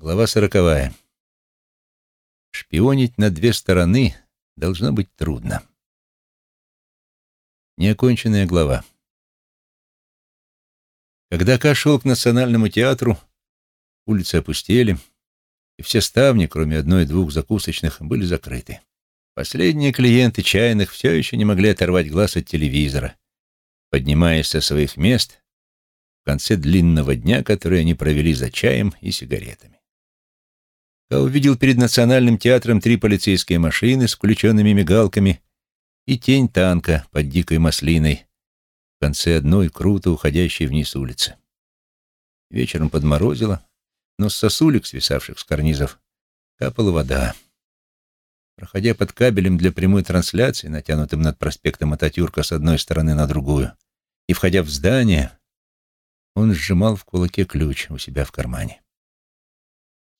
Глава сороковая. Шпионить на две стороны должно быть трудно. Неоконченная глава. Когда Ка шел к Национальному театру, улицы опустели, и все ставни, кроме одной-двух закусочных, были закрыты. Последние клиенты чайных все еще не могли оторвать глаз от телевизора, поднимаясь со своих мест в конце длинного дня, который они провели за чаем и сигаретами. Ка увидел перед Национальным театром три полицейские машины с включенными мигалками и тень танка под дикой маслиной в конце одной круто уходящей вниз улицы. Вечером подморозило, но с сосулек, свисавших с карнизов, капала вода. Проходя под кабелем для прямой трансляции, натянутым над проспектом Ататюрка с одной стороны на другую, и входя в здание, он сжимал в кулаке ключ у себя в кармане.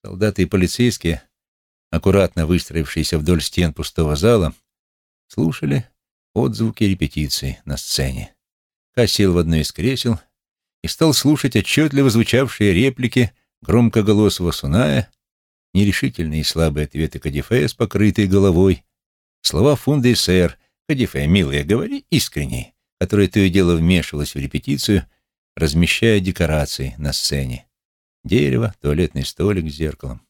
Солдаты и полицейские, аккуратно выстроившиеся вдоль стен пустого зала, слушали отзвуки репетиции на сцене. Ка сел в одно из кресел и стал слушать отчетливо звучавшие реплики громкоголосого Суная, нерешительные и слабые ответы Кадифея с покрытой головой, слова Фунда и сэр, Кадифея, милая, говори искренне, которая то и дело вмешивалась в репетицию, размещая декорации на сцене. Дерево, туалетный столик с зеркалом.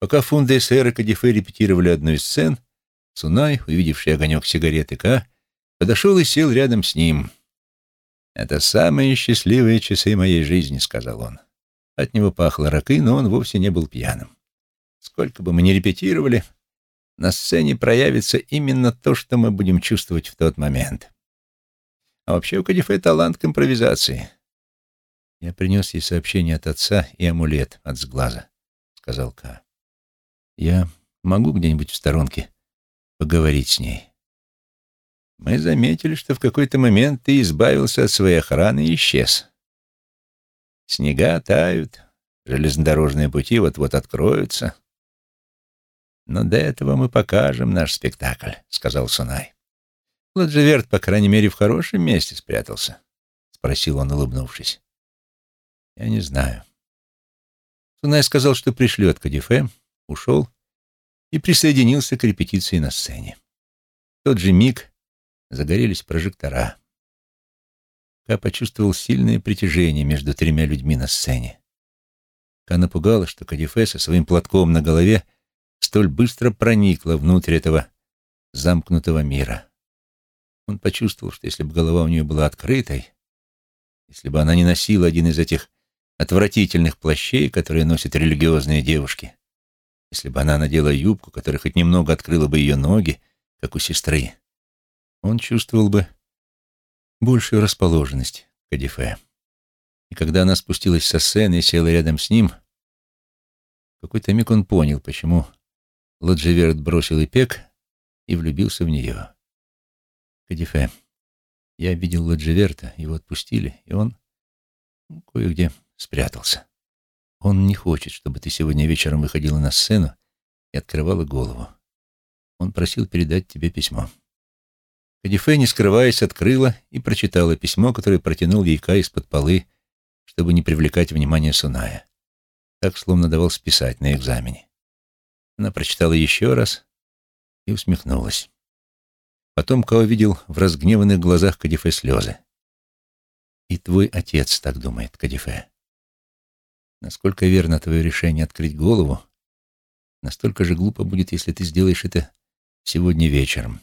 Пока Фунда и Сэр и Кадифе репетировали одну из сцен, Сунай, увидевший огонек сигареты Ка, подошел и сел рядом с ним. «Это самые счастливые часы моей жизни», — сказал он. От него пахло ракы, но он вовсе не был пьяным. Сколько бы мы ни репетировали, на сцене проявится именно то, что мы будем чувствовать в тот момент. А вообще у Кадифе талант к импровизации. «Я принес ей сообщение от отца и амулет от сглаза», — сказал Ка. «Я могу где-нибудь в сторонке поговорить с ней?» «Мы заметили, что в какой-то момент ты избавился от своей охраны и исчез. Снега тают, железнодорожные пути вот-вот откроются. Но до этого мы покажем наш спектакль», — сказал Сунай. «Ладжеверт, по крайней мере, в хорошем месте спрятался», — спросил он, улыбнувшись. Я не знаю. Сунай сказал, что пришлет Кадифе, ушел и присоединился к репетиции на сцене. В тот же миг загорелись прожектора. Ка почувствовал сильное притяжение между тремя людьми на сцене. Ка напугала, что Кадифе со своим платком на голове столь быстро проникла внутрь этого замкнутого мира. Он почувствовал, что если бы голова у нее была открытой, если бы она не носила один из этих отвратительных плащей, которые носят религиозные девушки. Если бы она надела юбку, которая хоть немного открыла бы ее ноги, как у сестры, он чувствовал бы большую расположенность к Адифе. И когда она спустилась со сцены и села рядом с ним, в какой-то миг он понял, почему Ладжеверт бросил Ипек и влюбился в нее. Кадифе, я видел Ладжеверта, его отпустили, и он кое-где спрятался. Он не хочет, чтобы ты сегодня вечером выходила на сцену и открывала голову. Он просил передать тебе письмо. Кадифе, не скрываясь, открыла и прочитала письмо, которое протянул ей из-под полы, чтобы не привлекать внимание Суная. Так, словно давал списать на экзамене. Она прочитала еще раз и усмехнулась. Потом Као видел в разгневанных глазах Кадифе слезы. «И твой отец так думает, Кадифе. Насколько верно твое решение открыть голову, настолько же глупо будет, если ты сделаешь это сегодня вечером,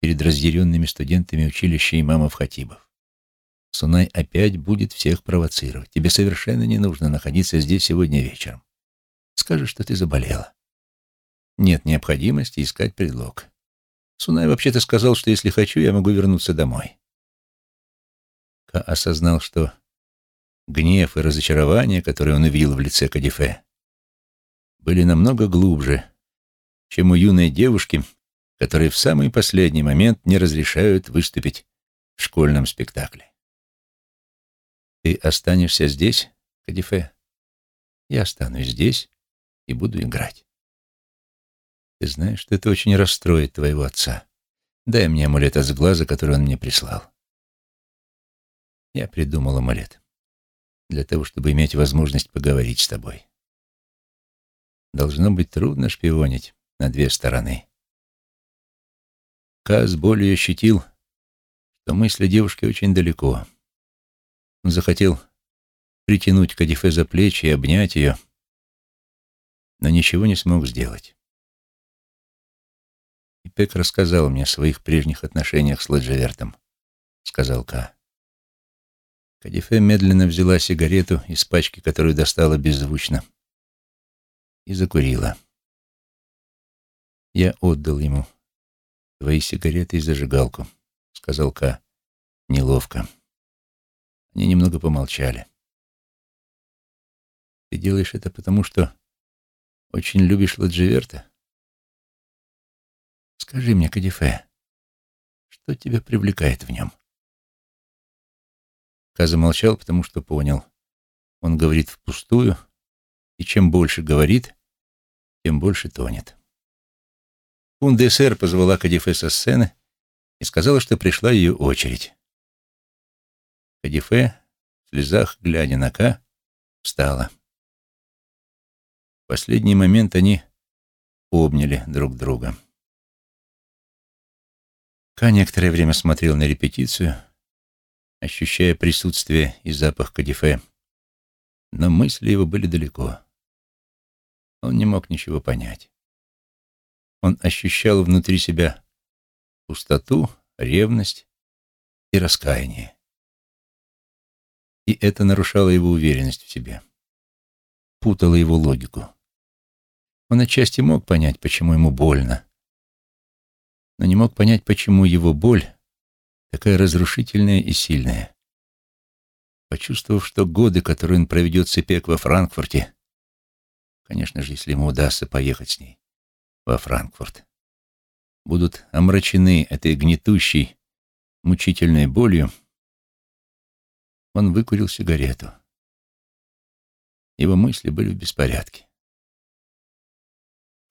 перед разъяренными студентами училища имамов Хатибов. Сунай опять будет всех провоцировать. Тебе совершенно не нужно находиться здесь сегодня вечером. Скажешь, что ты заболела. Нет необходимости искать предлог. Сунай вообще-то сказал, что если хочу, я могу вернуться домой. Ка осознал, что гнев и разочарование, которые он увидел в лице Кадифе, были намного глубже, чем у юной девушки, которой в самый последний момент не разрешают выступить в школьном спектакле. «Ты останешься здесь, Кадифе?» «Я останусь здесь и буду играть». «Ты знаешь, что это очень расстроит твоего отца. Дай мне амулет от глаза, который он мне прислал». Я придумал амулет для того, чтобы иметь возможность поговорить с тобой. Должно быть трудно шпионить на две стороны. Каз более ощутил, что мысли девушки очень далеко. Он захотел притянуть Кадифе за плечи и обнять ее, но ничего не смог сделать. И Пек рассказал мне о своих прежних отношениях с Ладжевертом, сказал Ка. Кадифе медленно взяла сигарету из пачки, которую достала беззвучно, и закурила. Я отдал ему твои сигареты и зажигалку, сказал Ка неловко. Они немного помолчали. Ты делаешь это потому, что очень любишь Ладживерта? Скажи мне, Кадифе, что тебя привлекает в нем? Ка замолчал, потому что понял. Он говорит впустую, и чем больше говорит, тем больше тонет. Кундесер позвала Кадифе со сцены и сказала, что пришла ее очередь. Кадифе, в слезах, глядя на Ка, встала. В последний момент они обняли друг друга. Ка некоторое время смотрел на репетицию, ощущая присутствие и запах Кадифе, но мысли его были далеко. Он не мог ничего понять. Он ощущал внутри себя пустоту, ревность и раскаяние. И это нарушало его уверенность в себе, путало его логику. Он отчасти мог понять, почему ему больно, но не мог понять, почему его боль такая разрушительная и сильная. Почувствовав, что годы, которые он проведет с Эпек во Франкфурте, конечно же, если ему удастся поехать с ней, во Франкфурт, будут омрачены этой гнетущей, мучительной болью, он выкурил сигарету. Его мысли были в беспорядке.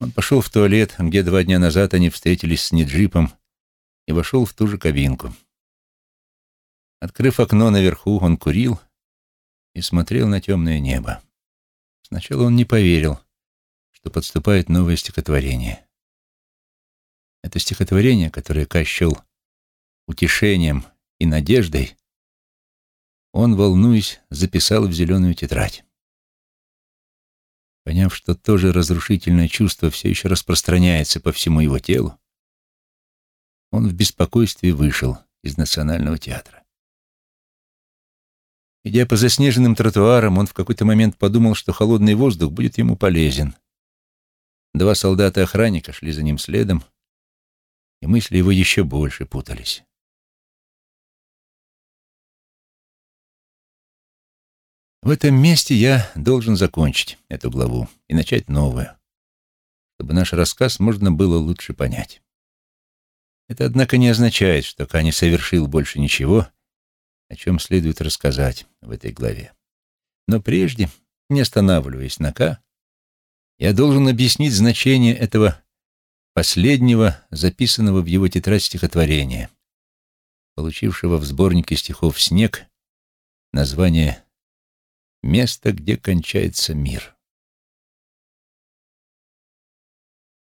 Он пошел в туалет, где два дня назад они встретились с Неджипом, и вошел в ту же кабинку. Открыв окно наверху, он курил и смотрел на темное небо. Сначала он не поверил, что подступает новое стихотворение. Это стихотворение, которое Ка утешением и надеждой, он, волнуясь, записал в зеленую тетрадь. Поняв, что тоже разрушительное чувство все еще распространяется по всему его телу, он в беспокойстве вышел из Национального театра. Идя по заснеженным тротуарам, он в какой-то момент подумал, что холодный воздух будет ему полезен — Два солдата-охранника шли за ним следом, и мысли его еще больше путались. В этом месте я должен закончить эту главу и начать новую, чтобы наш рассказ можно было лучше понять. Это, однако, не означает, что Ка не совершил больше ничего, о чем следует рассказать в этой главе. Но прежде, не останавливаясь на Ка, я должен объяснить значение этого последнего, записанного в его тетрадь стихотворения, получившего в сборнике стихов «Снег» название «Место, где кончается мир».